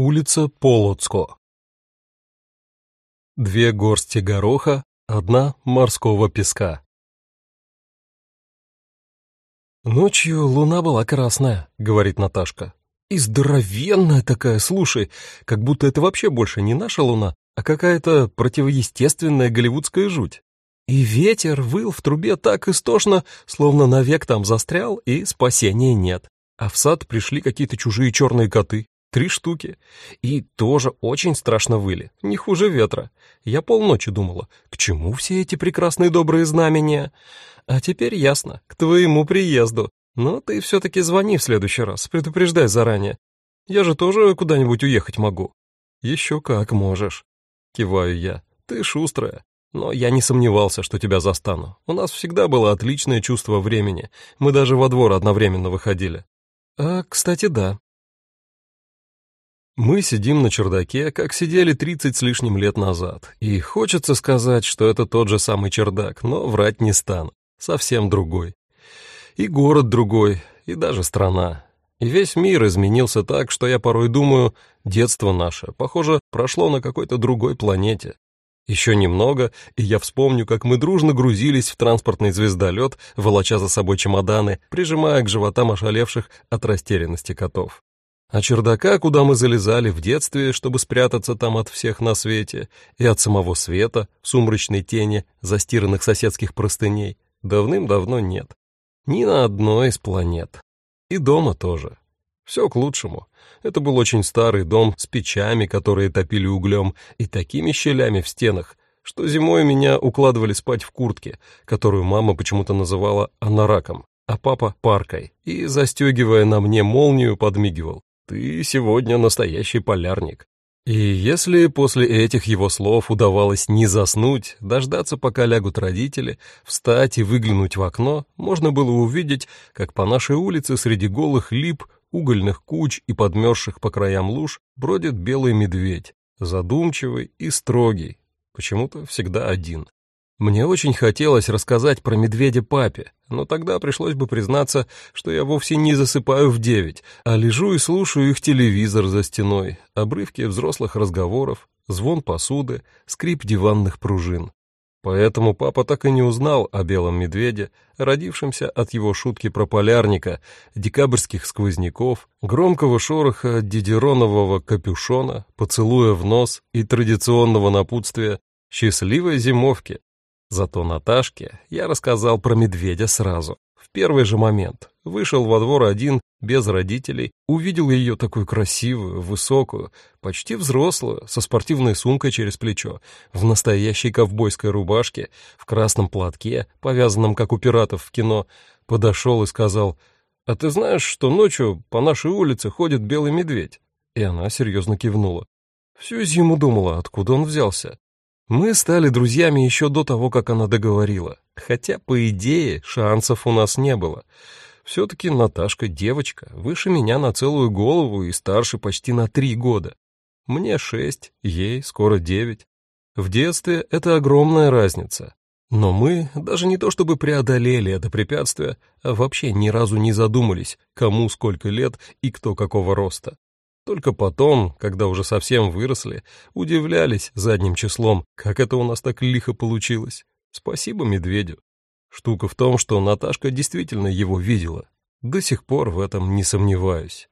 Улица Полоцко. Две горсти гороха, одна морского песка. «Ночью луна была красная», — говорит Наташка. «И здоровенная такая, слушай, как будто это вообще больше не наша луна, а какая-то противоестественная голливудская жуть. И ветер выл в трубе так истошно, словно навек там застрял, и спасения нет. А в сад пришли какие-то чужие черные коты, Три штуки. И тоже очень страшно выли, не хуже ветра. Я полночи думала, к чему все эти прекрасные добрые знамения? А теперь ясно, к твоему приезду. Но ты все-таки звони в следующий раз, предупреждай заранее. Я же тоже куда-нибудь уехать могу. Еще как можешь. Киваю я. Ты шустрая. Но я не сомневался, что тебя застану. У нас всегда было отличное чувство времени. Мы даже во двор одновременно выходили. А, кстати, да, мы сидим на чердаке, как сидели 30 с лишним лет назад, и хочется сказать, что это тот же самый чердак, но врать не стану, совсем другой. И город другой, и даже страна. И весь мир изменился так, что я порой думаю, детство наше, похоже, прошло на какой-то другой планете. Еще немного, и я вспомню, как мы дружно грузились в транспортный звездолет, волоча за собой чемоданы, прижимая к животам ошалевших от растерянности котов. А чердака, куда мы залезали в детстве, чтобы спрятаться там от всех на свете, и от самого света, сумрачной тени застиранных соседских простыней, давным-давно нет. Ни на одной из планет. И дома тоже. Все к лучшему. Это был очень старый дом с печами, которые топили углем, и такими щелями в стенах, что зимой меня укладывали спать в куртке, которую мама почему-то называла анараком, а папа — паркой, и, застегивая на мне молнию, подмигивал. Ты сегодня настоящий полярник. И если после этих его слов удавалось не заснуть, дождаться, пока лягут родители, встать и выглянуть в окно, можно было увидеть, как по нашей улице среди голых лип, угольных куч и подмерзших по краям луж бродит белый медведь, задумчивый и строгий, почему-то всегда один. Мне очень хотелось рассказать про медведя папе, но тогда пришлось бы признаться, что я вовсе не засыпаю в девять, а лежу и слушаю их телевизор за стеной, обрывки взрослых разговоров, звон посуды, скрип диванных пружин. Поэтому папа так и не узнал о белом медведе, родившемся от его шутки про полярника, декабрьских сквозняков, громкого шороха дидеронового капюшона, поцелуя в нос и традиционного напутствия «счастливой зимовки», Зато Наташке я рассказал про медведя сразу, в первый же момент. Вышел во двор один, без родителей, увидел ее такую красивую, высокую, почти взрослую, со спортивной сумкой через плечо, в настоящей ковбойской рубашке, в красном платке, повязанном, как у пиратов в кино, подошел и сказал, «А ты знаешь, что ночью по нашей улице ходит белый медведь?» И она серьезно кивнула. Всю зиму думала, откуда он взялся. Мы стали друзьями еще до того, как она договорила. Хотя, по идее, шансов у нас не было. Все-таки Наташка девочка, выше меня на целую голову и старше почти на три года. Мне шесть, ей скоро девять. В детстве это огромная разница. Но мы даже не то чтобы преодолели это препятствие, а вообще ни разу не задумались, кому сколько лет и кто какого роста. Только потом, когда уже совсем выросли, удивлялись задним числом, как это у нас так лихо получилось. Спасибо медведю. Штука в том, что Наташка действительно его видела. До сих пор в этом не сомневаюсь.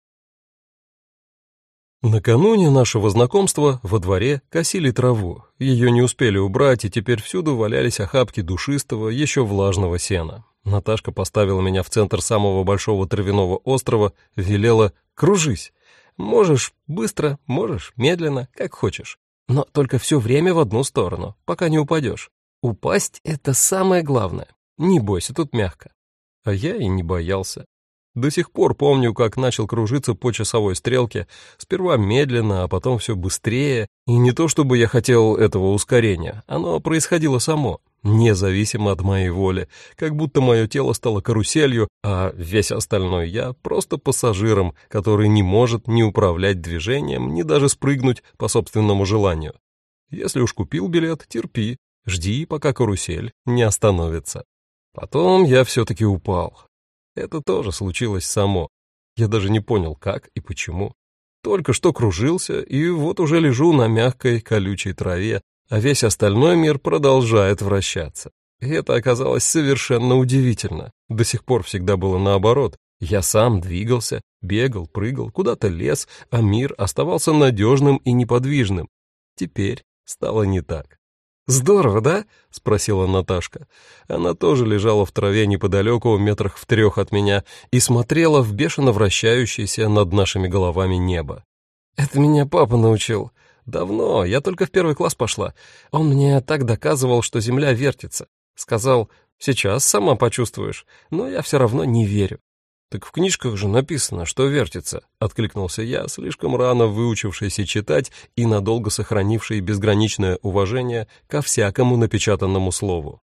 Накануне нашего знакомства во дворе косили траву. Ее не успели убрать, и теперь всюду валялись охапки душистого, еще влажного сена. Наташка поставила меня в центр самого большого травяного острова, велела «кружись». Можешь быстро, можешь медленно, как хочешь. Но только все время в одну сторону, пока не упадешь. Упасть — это самое главное. Не бойся, тут мягко. А я и не боялся. До сих пор помню, как начал кружиться по часовой стрелке, сперва медленно, а потом все быстрее. И не то чтобы я хотел этого ускорения, оно происходило само независимо от моей воли, как будто мое тело стало каруселью, а весь остальной я просто пассажиром, который не может ни управлять движением, ни даже спрыгнуть по собственному желанию. Если уж купил билет, терпи, жди, пока карусель не остановится. Потом я все-таки упал. Это тоже случилось само. Я даже не понял, как и почему. Только что кружился, и вот уже лежу на мягкой колючей траве, а весь остальной мир продолжает вращаться. И это оказалось совершенно удивительно. До сих пор всегда было наоборот. Я сам двигался, бегал, прыгал, куда-то лез, а мир оставался надежным и неподвижным. Теперь стало не так. «Здорово, да?» — спросила Наташка. Она тоже лежала в траве неподалеку, метрах в трех от меня, и смотрела в бешено вращающееся над нашими головами небо. «Это меня папа научил. Давно, я только в первый класс пошла. Он мне так доказывал, что Земля вертится. Сказал, сейчас сама почувствуешь, но я все равно не верю. «Так в книжках же написано, что вертится», — откликнулся я, слишком рано выучившийся читать и надолго сохранивший безграничное уважение ко всякому напечатанному слову.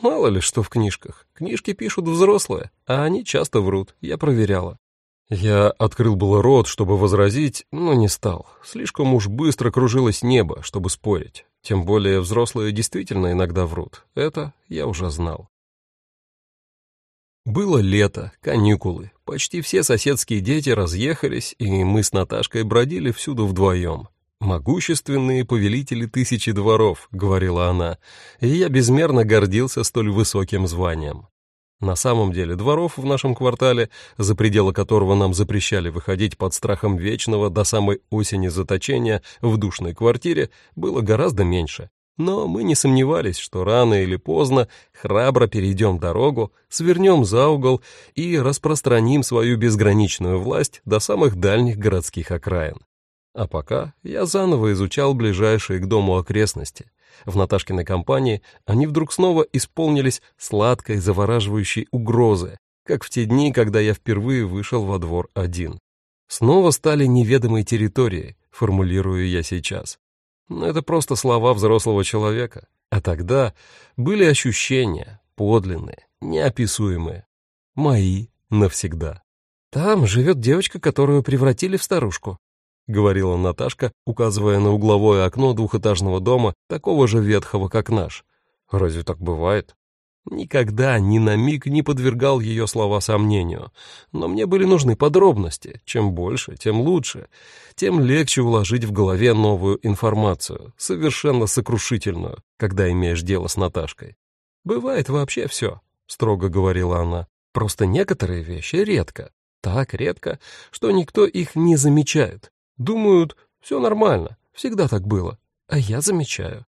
«Мало ли что в книжках. Книжки пишут взрослые, а они часто врут, я проверяла». Я открыл было рот, чтобы возразить, но не стал. Слишком уж быстро кружилось небо, чтобы спорить. Тем более взрослые действительно иногда врут. Это я уже знал. Было лето, каникулы. Почти все соседские дети разъехались, и мы с Наташкой бродили всюду вдвоем. «Могущественные повелители тысячи дворов», — говорила она, и я безмерно гордился столь высоким званием. На самом деле дворов в нашем квартале, за пределы которого нам запрещали выходить под страхом вечного до самой осени заточения в душной квартире, было гораздо меньше. Но мы не сомневались, что рано или поздно храбро перейдем дорогу, свернем за угол и распространим свою безграничную власть до самых дальних городских окраин. А пока я заново изучал ближайшие к дому окрестности. В Наташкиной компании они вдруг снова исполнились сладкой, завораживающей угрозы, как в те дни, когда я впервые вышел во двор один. Снова стали неведомой территорией, формулирую я сейчас. Но это просто слова взрослого человека. А тогда были ощущения, подлинные, неописуемые. Мои навсегда. «Там живет девочка, которую превратили в старушку», — говорила Наташка, указывая на угловое окно двухэтажного дома, такого же ветхого, как наш. «Разве так бывает?» Никогда ни на миг не подвергал ее слова сомнению, но мне были нужны подробности. Чем больше, тем лучше. Тем легче уложить в голове новую информацию, совершенно сокрушительную, когда имеешь дело с Наташкой. «Бывает вообще все», — строго говорила она. «Просто некоторые вещи редко. Так редко, что никто их не замечает. Думают, все нормально, всегда так было. А я замечаю.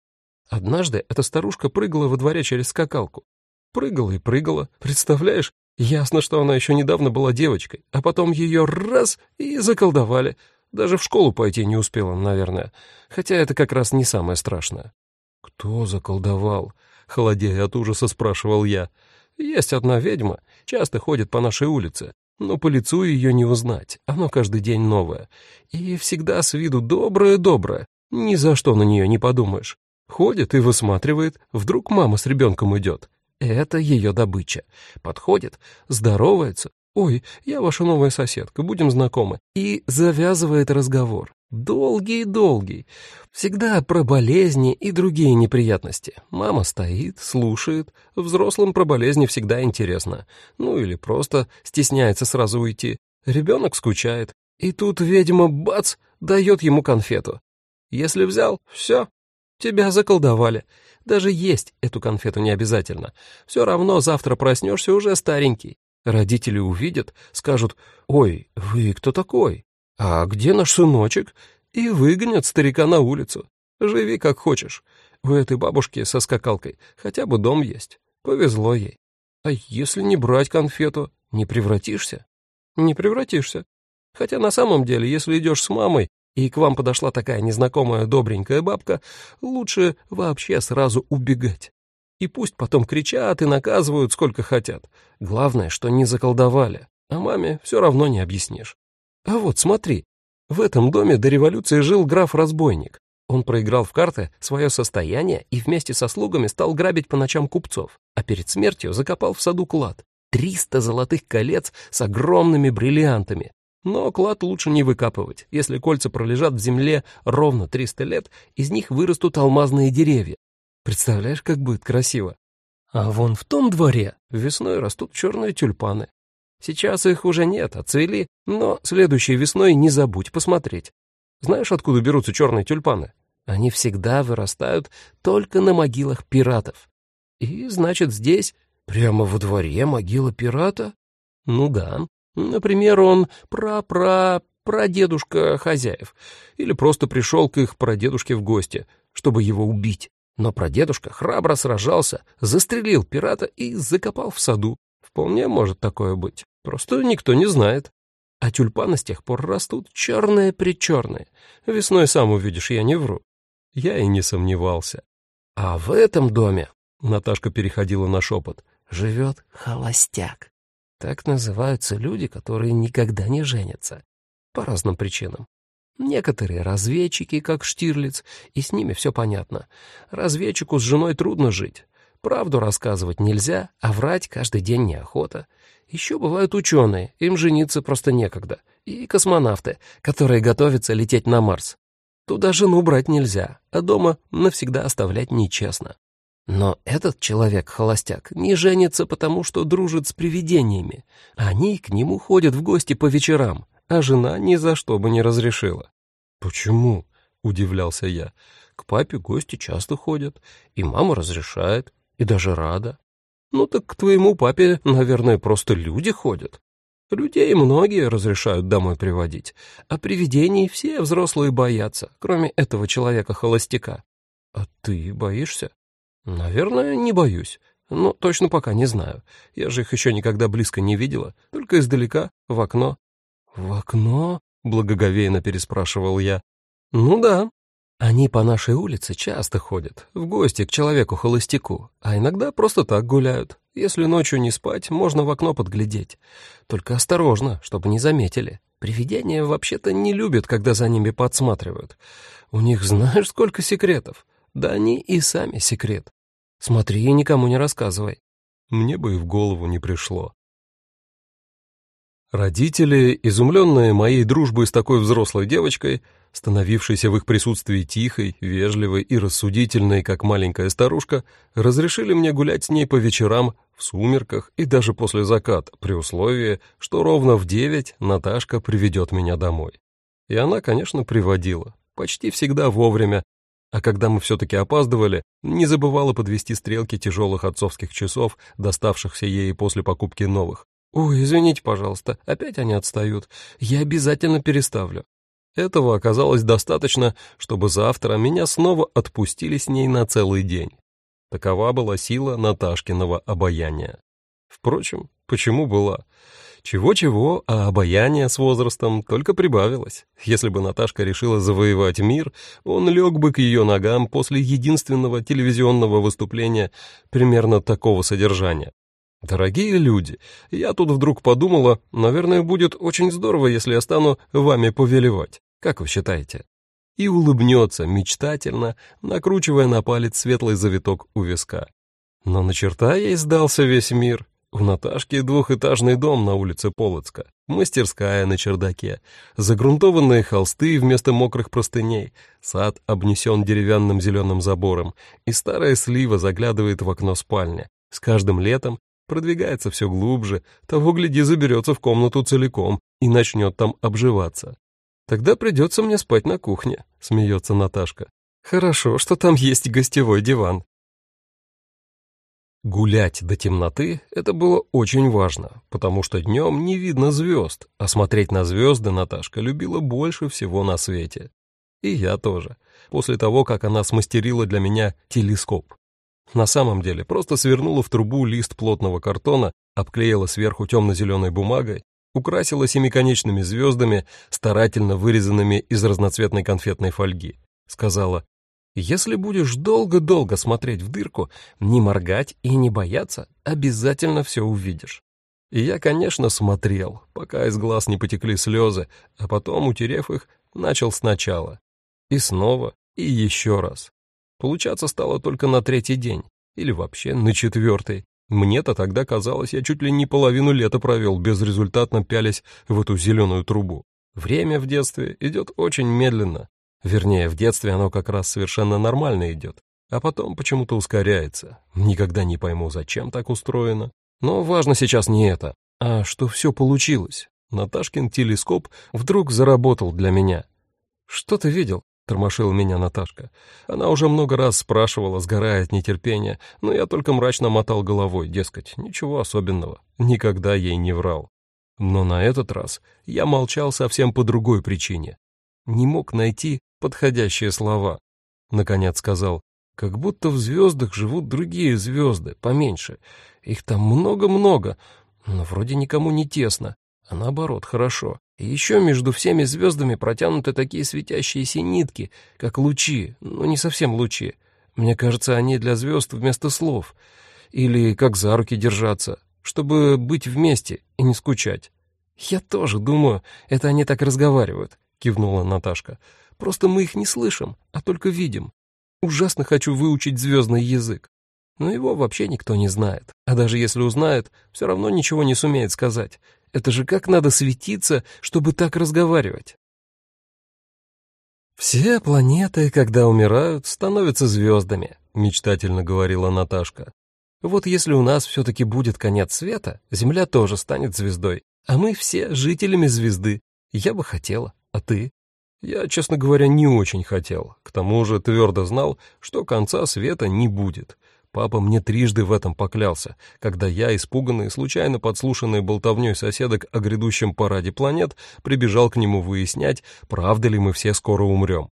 Однажды эта старушка прыгала во дворе через скакалку. Прыгала и прыгала, представляешь? Ясно, что она еще недавно была девочкой, а потом ее раз и заколдовали. Даже в школу пойти не успела, наверное. Хотя это как раз не самое страшное. «Кто заколдовал?» — холодея от ужаса спрашивал я. «Есть одна ведьма, часто ходит по нашей улице, но по лицу ее не узнать, оно каждый день новое. И всегда с виду доброе-доброе, ни за что на нее не подумаешь. Ходит и высматривает, вдруг мама с ребенком идет. Это ее добыча. Подходит, здоровается. «Ой, я ваша новая соседка, будем знакомы». И завязывает разговор. Долгий-долгий. Всегда про болезни и другие неприятности. Мама стоит, слушает. Взрослым про болезни всегда интересно. Ну или просто стесняется сразу уйти. Ребенок скучает. И тут ведьма, бац, дает ему конфету. Если взял, все, тебя заколдовали. Даже есть эту конфету не обязательно. Все равно завтра проснешься уже старенький. Родители увидят, скажут, «Ой, вы кто такой? А где наш сыночек?» И выгонят старика на улицу. Живи как хочешь. У этой бабушки со скакалкой хотя бы дом есть. Повезло ей. А если не брать конфету, не превратишься? Не превратишься. Хотя на самом деле, если идешь с мамой, и к вам подошла такая незнакомая добренькая бабка, лучше вообще сразу убегать. И пусть потом кричат и наказывают сколько хотят. Главное, что не заколдовали, а маме все равно не объяснишь. А вот смотри, в этом доме до революции жил граф-разбойник. Он проиграл в карты свое состояние и вместе со слугами стал грабить по ночам купцов, а перед смертью закопал в саду клад. Триста золотых колец с огромными бриллиантами, но клад лучше не выкапывать. Если кольца пролежат в земле ровно 300 лет, из них вырастут алмазные деревья. Представляешь, как будет красиво? А вон в том дворе весной растут черные тюльпаны. Сейчас их уже нет, отцвели, но следующей весной не забудь посмотреть. Знаешь, откуда берутся черные тюльпаны? Они всегда вырастают только на могилах пиратов. И, значит, здесь, прямо во дворе, могила пирата? Ну да. Например, он пра-пра прадедушка хозяев, или просто пришел к их прадедушке в гости, чтобы его убить. Но прадедушка храбро сражался, застрелил пирата и закопал в саду. Вполне может такое быть. Просто никто не знает. А тюльпаны с тех пор растут черные-причерные. Весной сам увидишь, я не вру. Я и не сомневался. А в этом доме, Наташка переходила на шепот, живет холостяк. Так называются люди, которые никогда не женятся. По разным причинам. Некоторые разведчики, как Штирлиц, и с ними все понятно. Разведчику с женой трудно жить. Правду рассказывать нельзя, а врать каждый день неохота. Еще бывают ученые, им жениться просто некогда. И космонавты, которые готовятся лететь на Марс. Туда жену брать нельзя, а дома навсегда оставлять нечестно. Но этот человек-холостяк не женится потому, что дружит с привидениями. Они к нему ходят в гости по вечерам, а жена ни за что бы не разрешила. «Почему?» — удивлялся я. «К папе гости часто ходят, и мама разрешает, и даже рада. Ну так к твоему папе, наверное, просто люди ходят. Людей многие разрешают домой приводить, а привидений все взрослые боятся, кроме этого человека-холостяка. А ты боишься? Наверное, не боюсь, но точно пока не знаю. Я же их еще никогда близко не видела, только издалека, в окно. «В окно?» — благоговейно переспрашивал я. «Ну да. Они по нашей улице часто ходят, в гости к человеку-холостяку, а иногда просто так гуляют. Если ночью не спать, можно в окно подглядеть. Только осторожно, чтобы не заметили. Привидения вообще-то не любят, когда за ними подсматривают. У них знаешь, сколько секретов? Да они и сами секрет. Смотри и никому не рассказывай. Мне бы и в голову не пришло. Родители, изумленные моей дружбой с такой взрослой девочкой, становившейся в их присутствии тихой, вежливой и рассудительной, как маленькая старушка, разрешили мне гулять с ней по вечерам, в сумерках и даже после заката, при условии, что ровно в девять Наташка приведет меня домой. И она, конечно, приводила, почти всегда вовремя, а когда мы все-таки опаздывали, не забывала подвести стрелки тяжелых отцовских часов, доставшихся ей после покупки новых, «Ой, извините, пожалуйста, опять они отстают. Я обязательно переставлю». Этого оказалось достаточно, чтобы завтра меня снова отпустили с ней на целый день. Такова была сила Наташкиного обаяния. Впрочем, почему была? Чего-чего, а обаяние с возрастом только прибавилось. Если бы Наташка решила завоевать мир, он лег бы к ее ногам после единственного телевизионного выступления примерно такого содержания. «Дорогие люди, я тут вдруг подумала, наверное, будет очень здорово, если я стану вами повелевать. Как вы считаете?» И улыбнется мечтательно, накручивая на палец светлый завиток у виска. Но на черта ей сдался весь мир. У Наташки двухэтажный дом на улице Полоцка, мастерская на чердаке, загрунтованные холсты вместо мокрых простыней, сад обнесен деревянным зеленым забором, и старая слива заглядывает в окно спальни. С каждым летом продвигается все глубже, того, гляди, заберется в комнату целиком и начнет там обживаться. Тогда придется мне спать на кухне, смеется Наташка. Хорошо, что там есть гостевой диван. Гулять до темноты — это было очень важно, потому что днем не видно звезд, а смотреть на звезды Наташка любила больше всего на свете. И я тоже, после того, как она смастерила для меня телескоп. На самом деле, просто свернула в трубу лист плотного картона, обклеила сверху темно-зеленой бумагой, украсила семиконечными звездами, старательно вырезанными из разноцветной конфетной фольги. Сказала, «Если будешь долго-долго смотреть в дырку, не моргать и не бояться, обязательно все увидишь». И я, конечно, смотрел, пока из глаз не потекли слезы, а потом, утерев их, начал сначала. И снова, и еще раз. Получаться стало только на третий день, или вообще на четвертый. Мне-то тогда казалось, я чуть ли не половину лета провел, безрезультатно пялясь в эту зеленую трубу. Время в детстве идет очень медленно. Вернее, в детстве оно как раз совершенно нормально идет, а потом почему-то ускоряется. Никогда не пойму, зачем так устроено. Но важно сейчас не это, а что все получилось. Наташкин телескоп вдруг заработал для меня. «Что ты видел?» — тормошила меня Наташка. Она уже много раз спрашивала, сгорая от нетерпения, но я только мрачно мотал головой, дескать, ничего особенного, никогда ей не врал. Но на этот раз я молчал совсем по другой причине. Не мог найти подходящие слова. Наконец сказал, как будто в звездах живут другие звезды, поменьше. Их там много-много, но вроде никому не тесно, а наоборот хорошо. И еще между всеми звездами протянуты такие светящиеся нитки, как лучи, но не совсем лучи. Мне кажется, они для звезд вместо слов. Или как за руки держаться, чтобы быть вместе и не скучать. «Я тоже думаю, это они так разговаривают», — кивнула Наташка. «Просто мы их не слышим, а только видим. Ужасно хочу выучить звездный язык. Но его вообще никто не знает. А даже если узнает, все равно ничего не сумеет сказать. Это же как надо светиться, чтобы так разговаривать. «Все планеты, когда умирают, становятся звездами», — мечтательно говорила Наташка. «Вот если у нас все-таки будет конец света, Земля тоже станет звездой, а мы все жителями звезды. Я бы хотела, а ты?» Я, честно говоря, не очень хотел. К тому же твердо знал, что конца света не будет. Папа мне трижды в этом поклялся, когда я, испуганный, случайно подслушанный болтовней соседок о грядущем параде планет, прибежал к нему выяснять, правда ли мы все скоро умрем.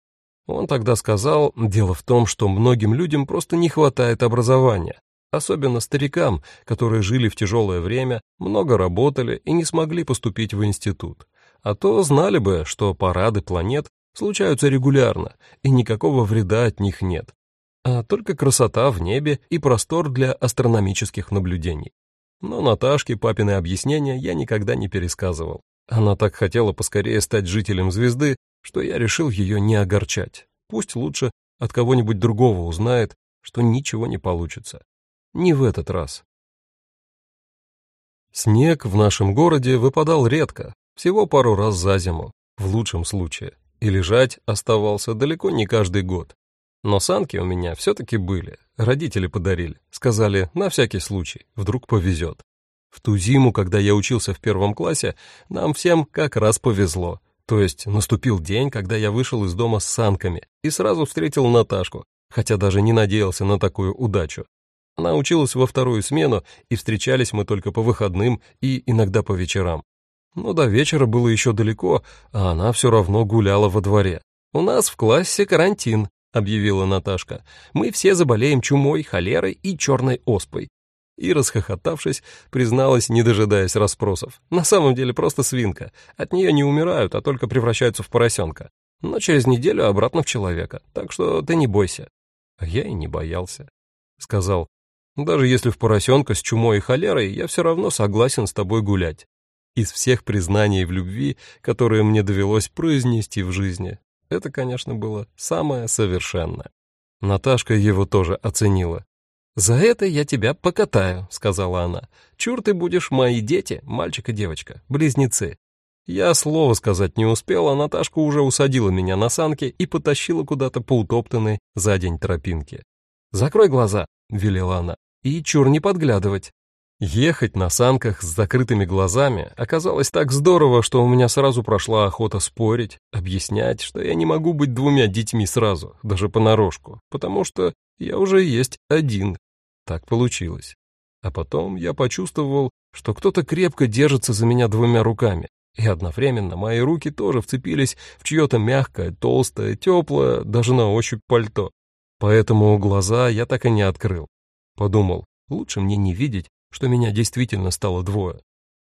Он тогда сказал, дело в том, что многим людям просто не хватает образования, особенно старикам, которые жили в тяжелое время, много работали и не смогли поступить в институт. А то знали бы, что парады планет случаются регулярно, и никакого вреда от них нет а только красота в небе и простор для астрономических наблюдений. Но Наташке папины объяснения я никогда не пересказывал. Она так хотела поскорее стать жителем звезды, что я решил ее не огорчать. Пусть лучше от кого-нибудь другого узнает, что ничего не получится. Не в этот раз. Снег в нашем городе выпадал редко, всего пару раз за зиму, в лучшем случае, и лежать оставался далеко не каждый год. Но санки у меня все-таки были, родители подарили, сказали, на всякий случай, вдруг повезет. В ту зиму, когда я учился в первом классе, нам всем как раз повезло. То есть наступил день, когда я вышел из дома с санками и сразу встретил Наташку, хотя даже не надеялся на такую удачу. Она училась во вторую смену, и встречались мы только по выходным и иногда по вечерам. Но до вечера было еще далеко, а она все равно гуляла во дворе. У нас в классе карантин, — объявила Наташка. «Мы все заболеем чумой, холерой и черной оспой». И, расхохотавшись, призналась, не дожидаясь расспросов. На самом деле просто свинка. От нее не умирают, а только превращаются в поросенка. Но через неделю обратно в человека. Так что ты не бойся. А я и не боялся. Сказал, даже если в поросенка с чумой и холерой, я все равно согласен с тобой гулять. Из всех признаний в любви, которые мне довелось произнести в жизни, это, конечно, было самое совершенное. Наташка его тоже оценила. «За это я тебя покатаю», — сказала она. «Чур ты будешь мои дети, мальчик и девочка, близнецы». Я слова сказать не успел, а Наташка уже усадила меня на санки и потащила куда-то по утоптанной за день тропинке. «Закрой глаза», — велела она, — «и чур не подглядывать». Ехать на санках с закрытыми глазами оказалось так здорово, что у меня сразу прошла охота спорить, объяснять, что я не могу быть двумя детьми сразу, даже понарошку, потому что я уже есть один. Так получилось. А потом я почувствовал, что кто-то крепко держится за меня двумя руками, и одновременно мои руки тоже вцепились в чье-то мягкое, толстое, теплое, даже на ощупь пальто. Поэтому глаза я так и не открыл. Подумал, лучше мне не видеть, что меня действительно стало двое.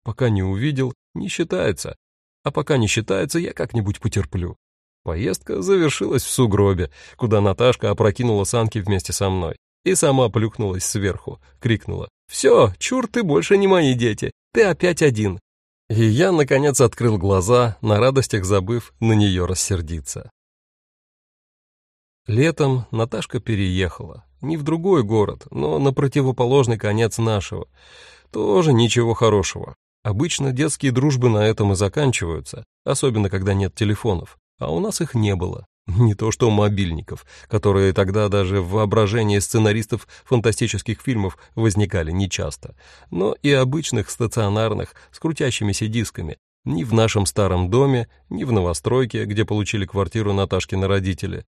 Пока не увидел, не считается. А пока не считается, я как-нибудь потерплю. Поездка завершилась в сугробе, куда Наташка опрокинула санки вместе со мной. И сама плюхнулась сверху, крикнула. «Все, чур, ты больше не мои дети, ты опять один». И я, наконец, открыл глаза, на радостях забыв на нее рассердиться. Летом Наташка переехала. Не в другой город, но на противоположный конец нашего. Тоже ничего хорошего. Обычно детские дружбы на этом и заканчиваются, особенно когда нет телефонов. А у нас их не было. Не то что мобильников, которые тогда даже в воображении сценаристов фантастических фильмов возникали нечасто, но и обычных стационарных с крутящимися дисками. Ни в нашем старом доме, ни в новостройке, где получили квартиру Наташкины родители.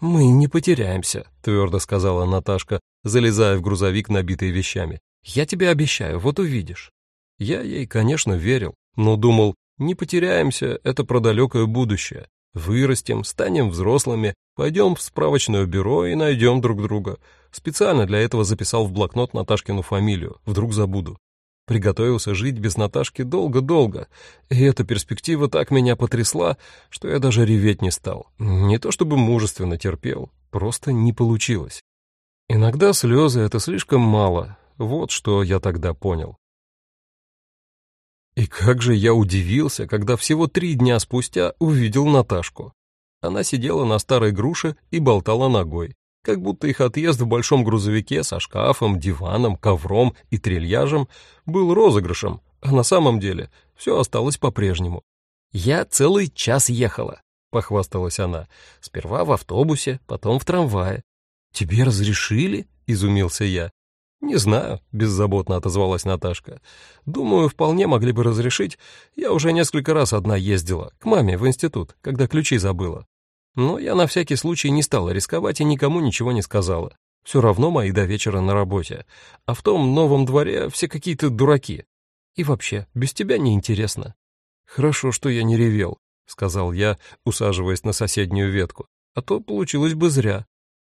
«Мы не потеряемся», — твердо сказала Наташка, залезая в грузовик, набитый вещами. «Я тебе обещаю, вот увидишь». Я ей, конечно, верил, но думал, не потеряемся, это про далекое будущее. Вырастем, станем взрослыми, пойдем в справочное бюро и найдем друг друга. Специально для этого записал в блокнот Наташкину фамилию, вдруг забуду. Приготовился жить без Наташки долго-долго, и эта перспектива так меня потрясла, что я даже реветь не стал. Не то чтобы мужественно терпел, просто не получилось. Иногда слезы — это слишком мало, вот что я тогда понял. И как же я удивился, когда всего три дня спустя увидел Наташку. Она сидела на старой груше и болтала ногой, как будто их отъезд в большом грузовике со шкафом, диваном, ковром и трильяжем был розыгрышем, а на самом деле все осталось по-прежнему. «Я целый час ехала», — похвасталась она, — «сперва в автобусе, потом в трамвае». «Тебе разрешили?» — изумился я. «Не знаю», — беззаботно отозвалась Наташка. «Думаю, вполне могли бы разрешить. Я уже несколько раз одна ездила, к маме в институт, когда ключи забыла. Но я на всякий случай не стала рисковать и никому ничего не сказала. Все равно мои до вечера на работе. А в том новом дворе все какие-то дураки. И вообще, без тебя неинтересно». «Хорошо, что я не ревел», — сказал я, усаживаясь на соседнюю ветку. «А то получилось бы зря».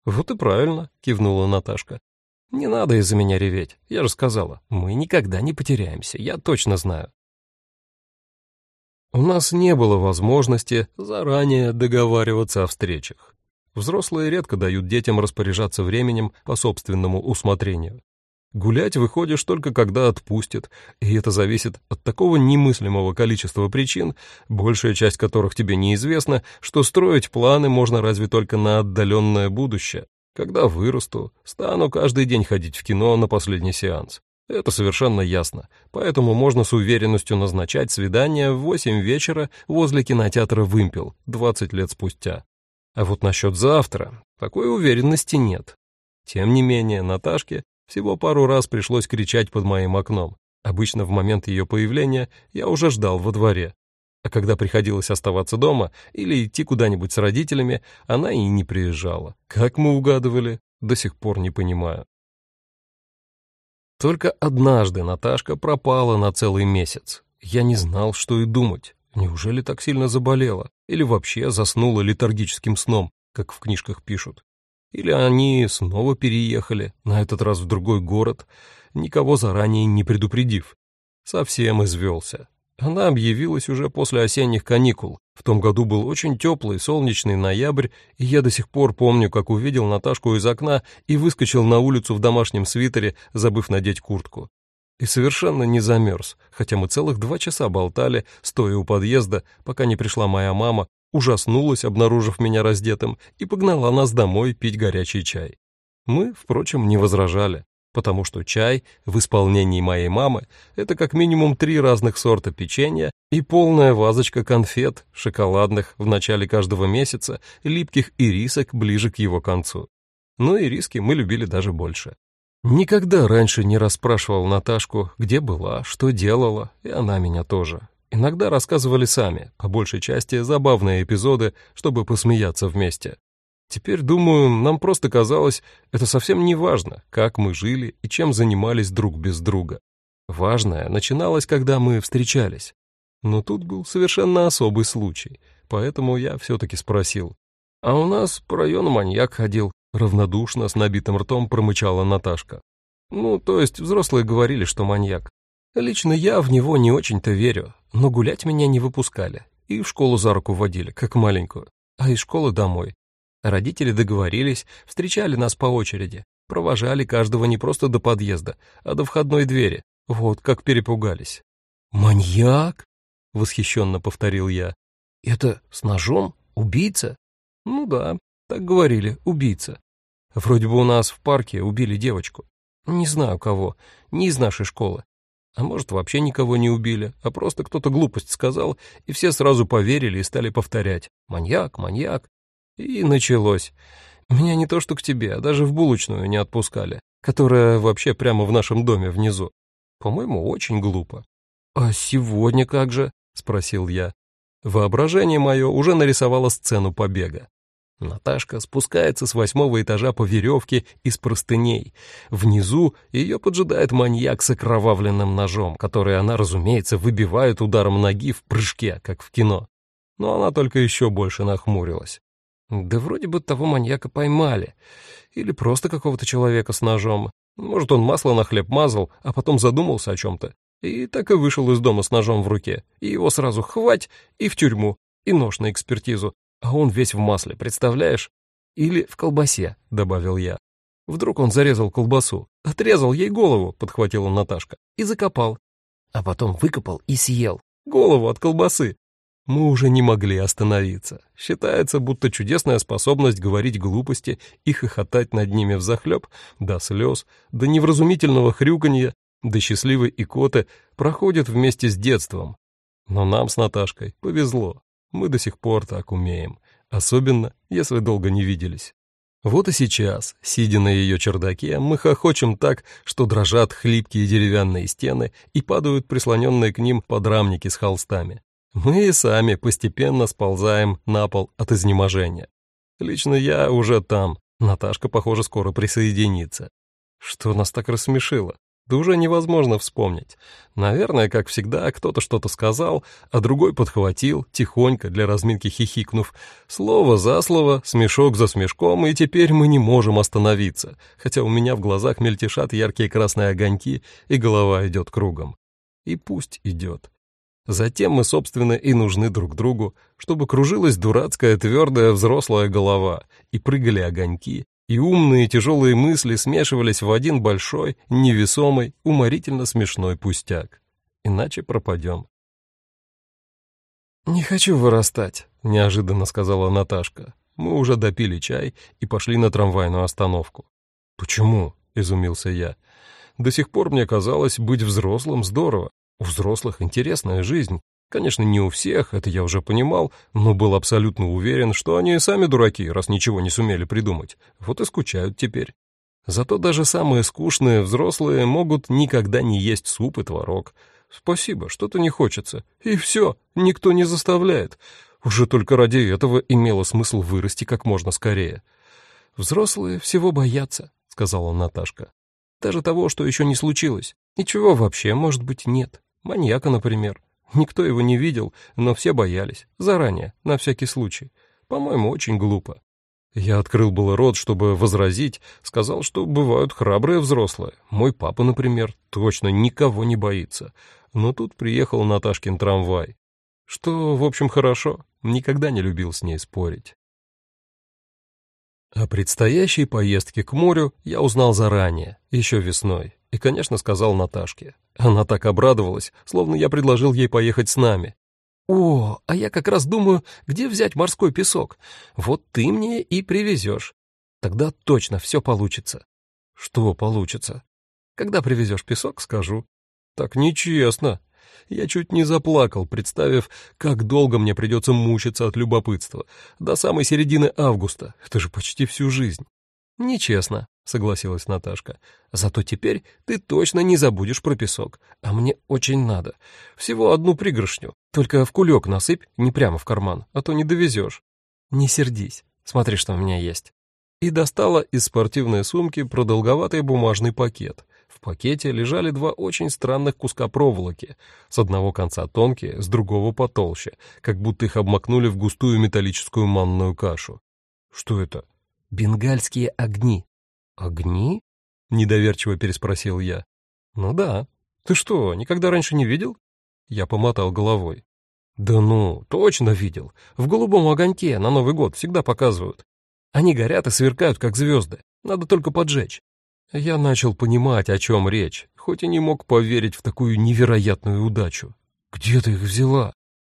«Вот и правильно», — кивнула Наташка. Не надо из-за меня реветь. Я же сказала, мы никогда не потеряемся, я точно знаю. У нас не было возможности заранее договариваться о встречах. Взрослые редко дают детям распоряжаться временем по собственному усмотрению. Гулять выходишь только когда отпустят, и это зависит от такого немыслимого количества причин, большая часть которых тебе неизвестна, что строить планы можно разве только на отдаленное будущее, когда вырасту, стану каждый день ходить в кино на последний сеанс. Это совершенно ясно, поэтому можно с уверенностью назначать свидание в восемь вечера возле кинотеатра «Вымпел» 20 лет спустя. А вот насчет завтра такой уверенности нет. Тем не менее, Наташке всего пару раз пришлось кричать под моим окном. Обычно в момент ее появления я уже ждал во дворе. А когда приходилось оставаться дома или идти куда-нибудь с родителями, она и не приезжала. Как мы угадывали, до сих пор не понимаю. Только однажды Наташка пропала на целый месяц. Я не знал, что и думать. Неужели так сильно заболела? Или вообще заснула летаргическим сном, как в книжках пишут? Или они снова переехали, на этот раз в другой город, никого заранее не предупредив? Совсем извелся. Она объявилась уже после осенних каникул. В том году был очень теплый, солнечный ноябрь, и я до сих пор помню, как увидел Наташку из окна и выскочил на улицу в домашнем свитере, забыв надеть куртку. И совершенно не замерз, хотя мы целых два часа болтали, стоя у подъезда, пока не пришла моя мама, ужаснулась, обнаружив меня раздетым, и погнала нас домой пить горячий чай. Мы, впрочем, не возражали потому что чай в исполнении моей мамы — это как минимум три разных сорта печенья и полная вазочка конфет, шоколадных в начале каждого месяца, липких ирисок ближе к его концу. Но ириски мы любили даже больше. Никогда раньше не расспрашивал Наташку, где была, что делала, и она меня тоже. Иногда рассказывали сами, по большей части забавные эпизоды, чтобы посмеяться вместе. Теперь, думаю, нам просто казалось, это совсем не важно, как мы жили и чем занимались друг без друга. Важное начиналось, когда мы встречались. Но тут был совершенно особый случай, поэтому я все-таки спросил. «А у нас по району маньяк ходил», — равнодушно, с набитым ртом промычала Наташка. «Ну, то есть взрослые говорили, что маньяк. Лично я в него не очень-то верю, но гулять меня не выпускали и в школу за руку водили, как маленькую, а из школы домой. Родители договорились, встречали нас по очереди, провожали каждого не просто до подъезда, а до входной двери. Вот как перепугались. «Маньяк?» — восхищенно повторил я. «Это с ножом? Убийца?» «Ну да, так говорили, убийца. Вроде бы у нас в парке убили девочку. Не знаю кого, не из нашей школы. А может, вообще никого не убили, а просто кто-то глупость сказал, и все сразу поверили и стали повторять. Маньяк, маньяк. И началось. Меня не то что к тебе, а даже в булочную не отпускали, которая вообще прямо в нашем доме внизу. По-моему, очень глупо. «А сегодня как же?» — спросил я. Воображение мое уже нарисовало сцену побега. Наташка спускается с восьмого этажа по веревке из простыней. Внизу ее поджидает маньяк с окровавленным ножом, который она, разумеется, выбивает ударом ноги в прыжке, как в кино. Но она только еще больше нахмурилась. Да вроде бы того маньяка поймали. Или просто какого-то человека с ножом. Может, он масло на хлеб мазал, а потом задумался о чем-то. И так и вышел из дома с ножом в руке. И его сразу хвать и в тюрьму, и нож на экспертизу. А он весь в масле, представляешь? Или в колбасе, добавил я. Вдруг он зарезал колбасу. Отрезал ей голову, подхватила Наташка, и закопал. А потом выкопал и съел. Голову от колбасы. Мы уже не могли остановиться. Считается, будто чудесная способность говорить глупости и хохотать над ними взахлеб, до слез, до невразумительного хрюканья, до счастливой икоты проходит вместе с детством. Но нам с Наташкой повезло. Мы до сих пор так умеем, особенно если долго не виделись. Вот и сейчас, сидя на ее чердаке, мы хохочем так, что дрожат хлипкие деревянные стены и падают прислоненные к ним подрамники с холстами. Мы и сами постепенно сползаем на пол от изнеможения. Лично я уже там, Наташка, похоже, скоро присоединится. Что нас так рассмешило? Да уже невозможно вспомнить. Наверное, как всегда, кто-то что-то сказал, а другой подхватил, тихонько, для разминки хихикнув. Слово за слово, смешок за смешком, и теперь мы не можем остановиться, хотя у меня в глазах мельтешат яркие красные огоньки, и голова идет кругом. И пусть идет. Затем мы, собственно, и нужны друг другу, чтобы кружилась дурацкая твердая взрослая голова, и прыгали огоньки, и умные тяжелые мысли смешивались в один большой, невесомый, уморительно смешной пустяк. Иначе пропадем. «Не хочу вырастать», — неожиданно сказала Наташка. Мы уже допили чай и пошли на трамвайную остановку. «Почему?» — изумился я. «До сих пор мне казалось, быть взрослым здорово. У взрослых интересная жизнь. Конечно, не у всех, это я уже понимал, но был абсолютно уверен, что они сами дураки, раз ничего не сумели придумать. Вот и скучают теперь. Зато даже самые скучные взрослые могут никогда не есть суп и творог. Спасибо, что-то не хочется. И все, никто не заставляет. Уже только ради этого имело смысл вырасти как можно скорее. «Взрослые всего боятся», — сказала Наташка. «Даже того, что еще не случилось. Ничего вообще, может быть, нет. Маньяка, например. Никто его не видел, но все боялись. Заранее, на всякий случай. По-моему, очень глупо. Я открыл было рот, чтобы возразить, сказал, что бывают храбрые взрослые. Мой папа, например, точно никого не боится. Но тут приехал Наташкин трамвай. Что, в общем, хорошо. Никогда не любил с ней спорить. О предстоящей поездке к морю я узнал заранее, еще весной, и, конечно, сказал Наташке. Она так обрадовалась, словно я предложил ей поехать с нами. «О, а я как раз думаю, где взять морской песок. Вот ты мне и привезешь. Тогда точно все получится». «Что получится?» «Когда привезешь песок, скажу». «Так нечестно», я чуть не заплакал, представив, как долго мне придется мучиться от любопытства. До самой середины августа. Это же почти всю жизнь. «Нечестно», — согласилась Наташка. «Зато теперь ты точно не забудешь про песок. А мне очень надо. Всего одну пригоршню. Только в кулек насыпь, не прямо в карман, а то не довезешь. Не сердись. Смотри, что у меня есть». И достала из спортивной сумки продолговатый бумажный пакет — в пакете лежали два очень странных куска проволоки, с одного конца тонкие, с другого потолще, как будто их обмакнули в густую металлическую манную кашу. Что это? Бенгальские огни. Огни? Недоверчиво переспросил я. Ну да. Ты что, никогда раньше не видел? Я помотал головой. Да ну, точно видел. В голубом огоньке на Новый год всегда показывают. Они горят и сверкают, как звезды. Надо только поджечь. Я начал понимать, о чем речь, хоть и не мог поверить в такую невероятную удачу. Где ты их взяла?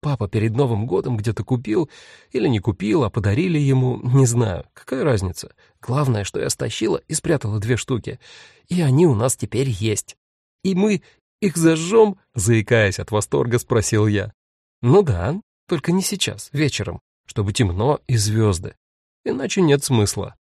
Папа перед Новым годом где-то купил или не купил, а подарили ему, не знаю, какая разница. Главное, что я стащила и спрятала две штуки, и они у нас теперь есть. И мы их зажжем, заикаясь от восторга, спросил я. Ну да, только не сейчас, вечером, чтобы темно и звезды. иначе нет смысла.